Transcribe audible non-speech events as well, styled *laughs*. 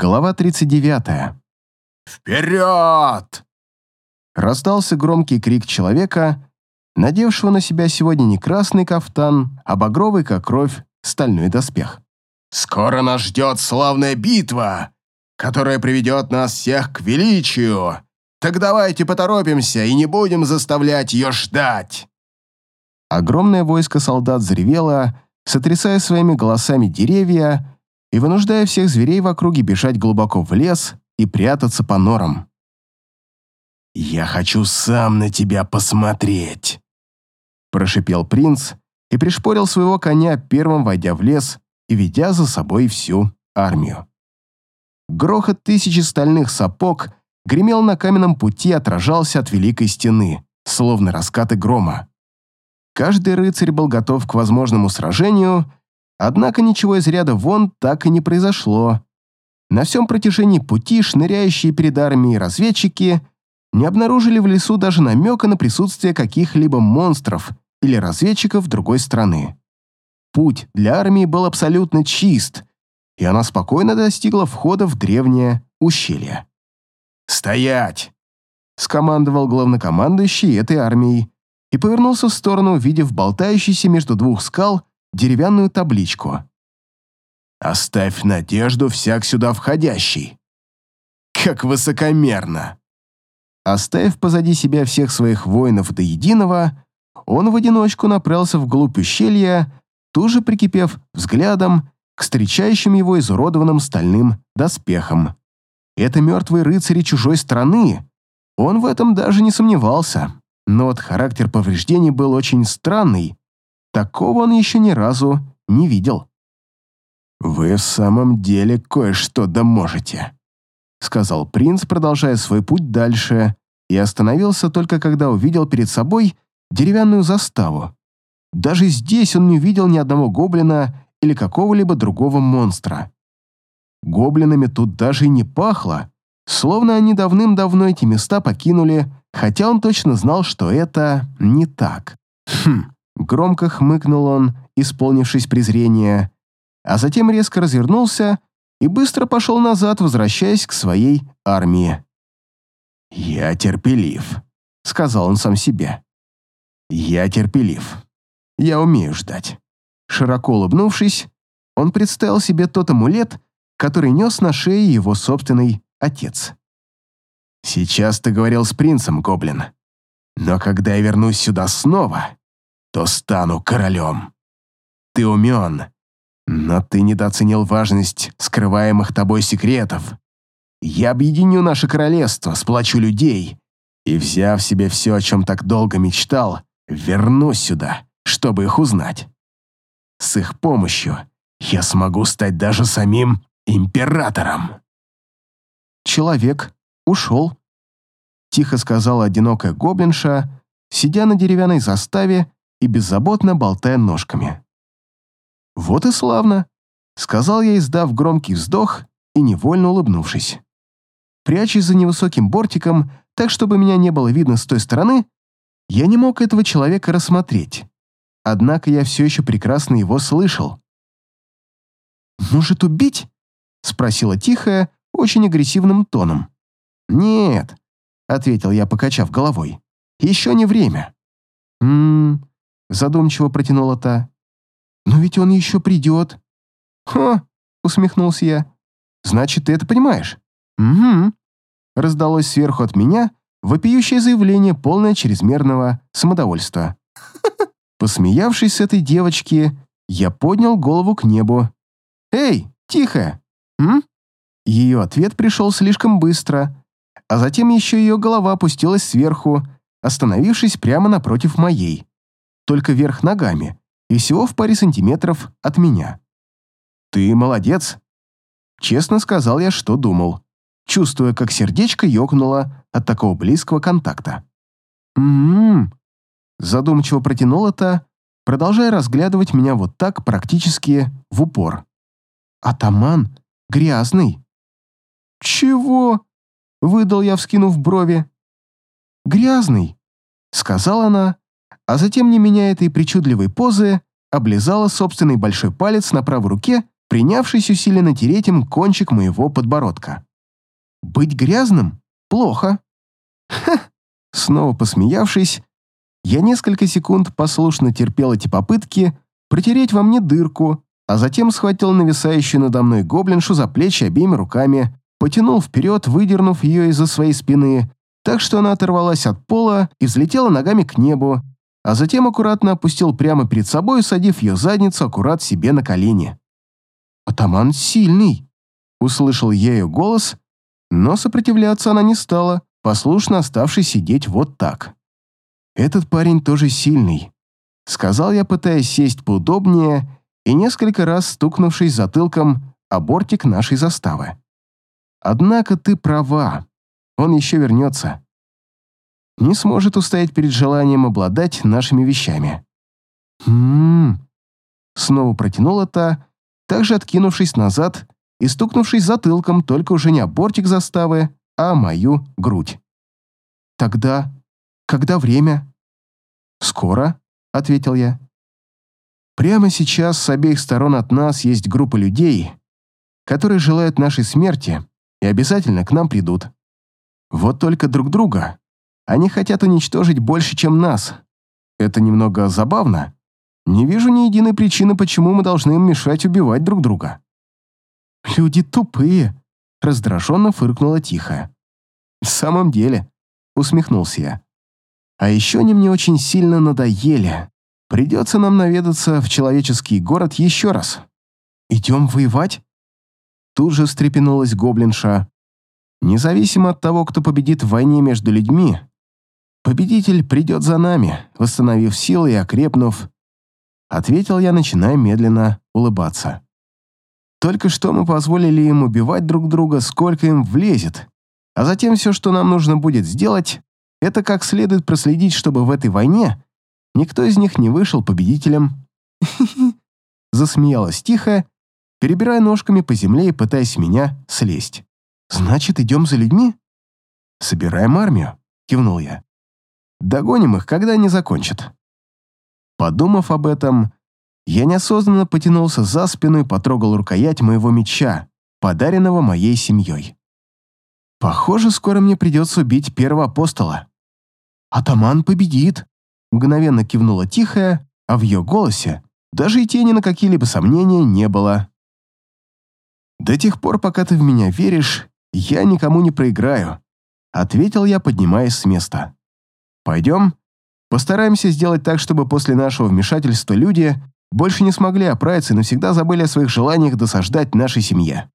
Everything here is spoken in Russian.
Глава 39. «Вперед!» Раздался громкий крик человека, надевшего на себя сегодня не красный кафтан, а багровый, как кровь, стальной доспех. «Скоро нас ждет славная битва, которая приведет нас всех к величию. Так давайте поторопимся и не будем заставлять ее ждать!» Огромное войско солдат заревело, сотрясая своими голосами деревья и вынуждая всех зверей в округе бежать глубоко в лес и прятаться по норам. «Я хочу сам на тебя посмотреть», — прошипел принц и пришпорил своего коня, первым войдя в лес и ведя за собой всю армию. Грохот тысячи стальных сапог гремел на каменном пути и отражался от великой стены, словно раскаты грома. Каждый рыцарь был готов к возможному сражению, однако ничего из ряда вон так и не произошло. На всем протяжении пути шныряющие перед армией разведчики не обнаружили в лесу даже намека на присутствие каких-либо монстров или разведчиков другой страны. Путь для армии был абсолютно чист, и она спокойно достигла входа в древнее ущелье. «Стоять!» — скомандовал главнокомандующий этой армией, и повернулся в сторону, увидев болтающуюся между двух скал деревянную табличку. «Оставь надежду всяк сюда входящий». Как высокомерно! Оставив позади себя всех своих воинов до единого, он в одиночку направился вглубь ущелья, тоже прикипев взглядом к встречающим его изуродованным стальным доспехам. Это мертвые рыцари чужой страны. Он в этом даже не сомневался. Но вот характер повреждений был очень странный. Такого он еще ни разу не видел. «Вы в самом деле кое-что да можете», — сказал принц, продолжая свой путь дальше, и остановился только когда увидел перед собой деревянную заставу. Даже здесь он не увидел ни одного гоблина или какого-либо другого монстра. Гоблинами тут даже и не пахло, словно они давным-давно эти места покинули хотя он точно знал, что это не так. Хм, громко хмыкнул он, исполнившись презрения, а затем резко развернулся и быстро пошел назад, возвращаясь к своей армии. «Я терпелив», — сказал он сам себе. «Я терпелив. Я умею ждать». Широко улыбнувшись, он представил себе тот амулет, который нес на шее его собственный отец. Сейчас ты говорил с принцем, гоблин. Но когда я вернусь сюда снова, то стану королем. Ты умен, но ты недооценил важность скрываемых тобой секретов. Я объединю наше королевство, сплочу людей и, взяв себе все, о чем так долго мечтал, вернусь сюда, чтобы их узнать. С их помощью я смогу стать даже самим императором. Человек ушел», — тихо сказала одинокая гоблинша, сидя на деревянной заставе и беззаботно болтая ножками. «Вот и славно», — сказал я, издав громкий вздох и невольно улыбнувшись. Прячась за невысоким бортиком, так чтобы меня не было видно с той стороны, я не мог этого человека рассмотреть. Однако я все еще прекрасно его слышал. «Может, убить?» — спросила тихая, очень агрессивным тоном. «Нет», — ответил я, покачав головой. «Еще не время». «М-м-м», задумчиво протянула та. «Но ведь он еще придет». «Ха», — усмехнулся я. «Значит, ты это понимаешь?» «Угу», — раздалось сверху от меня вопиющее заявление, полное чрезмерного самодовольства. *laughs* Посмеявшись с этой девочки, я поднял голову к небу. «Эй, тихо!» М? Ее ответ пришел слишком быстро, а затем еще ее голова опустилась сверху, остановившись прямо напротив моей, только вверх ногами и всего в паре сантиметров от меня. «Ты молодец!» Честно сказал я, что думал, чувствуя, как сердечко ёкнуло от такого близкого контакта. «М-м-м», задумчиво протянул это, продолжая разглядывать меня вот так практически в упор. «Атаман грязный». «Чего?» — выдал я, вскинув брови. «Грязный», — сказала она, а затем, не меняя этой причудливой позы, облизала собственный большой палец на правой руке принявшись усиленно тереть им кончик моего подбородка. «Быть грязным? Плохо». «Ха!» Снова посмеявшись, я несколько секунд послушно терпел эти попытки протереть во мне дырку, а затем схватил нависающую надо мной гоблиншу за плечи обеими руками, потянул вперед, выдернув ее из-за своей спины, так что она оторвалась от пола и взлетела ногами к небу, а затем аккуратно опустил прямо перед собой, усадив ее задницу аккурат себе на колени. «Атаман сильный!» — услышал я ее голос, но сопротивляться она не стала, послушно оставшись сидеть вот так. «Этот парень тоже сильный», — сказал я, пытаясь сесть поудобнее и несколько раз стукнувшись затылком о бортик нашей заставы. «Однако ты права, он еще вернется. Не сможет устоять перед желанием обладать нашими вещами». «М-м-м», снова протянула та, также откинувшись назад и стукнувшись затылком, только уже не о бортик заставы, а о мою грудь. «Тогда, когда время?» «Скоро», — ответил я. Прямо сейчас с обеих сторон от нас есть группа людей, которые желают нашей смерти и обязательно к нам придут. Вот только друг друга. Они хотят уничтожить больше, чем нас. Это немного забавно. Не вижу ни единой причины, почему мы должны им мешать убивать друг друга. «Люди тупые», — раздраженно фыркнула тихо. «В самом деле», — усмехнулся я. «А еще они мне очень сильно надоели. Придется нам наведаться в человеческий город еще раз. Идем воевать?» Тут же встрепенулась гоблинша. «Независимо от того, кто победит в войне между людьми, победитель придет за нами, восстановив силы и окрепнув». Ответил я, начиная медленно улыбаться. Только что мы позволили им убивать друг друга, сколько им влезет, а затем все, что нам нужно будет сделать, это как следует проследить, чтобы в этой войне Никто из них не вышел победителем. *laughs* Засмеялась тихо, перебирая ножками по земле и пытаясь меня слезть. «Значит, идем за людьми?» «Собираем армию», — кивнул я. «Догоним их, когда они закончат». Подумав об этом, я неосознанно потянулся за спину и потрогал рукоять моего меча, подаренного моей семьей. Похоже, скоро мне придется убить первого апостола. «Атаман победит», Мгновенно кивнула тихая, а в ее голосе даже и тени на какие-либо сомнения не было. «До тех пор, пока ты в меня веришь, я никому не проиграю», ответил я, поднимаясь с места. «Пойдем? Постараемся сделать так, чтобы после нашего вмешательства люди больше не смогли оправиться и навсегда забыли о своих желаниях досаждать нашей семье».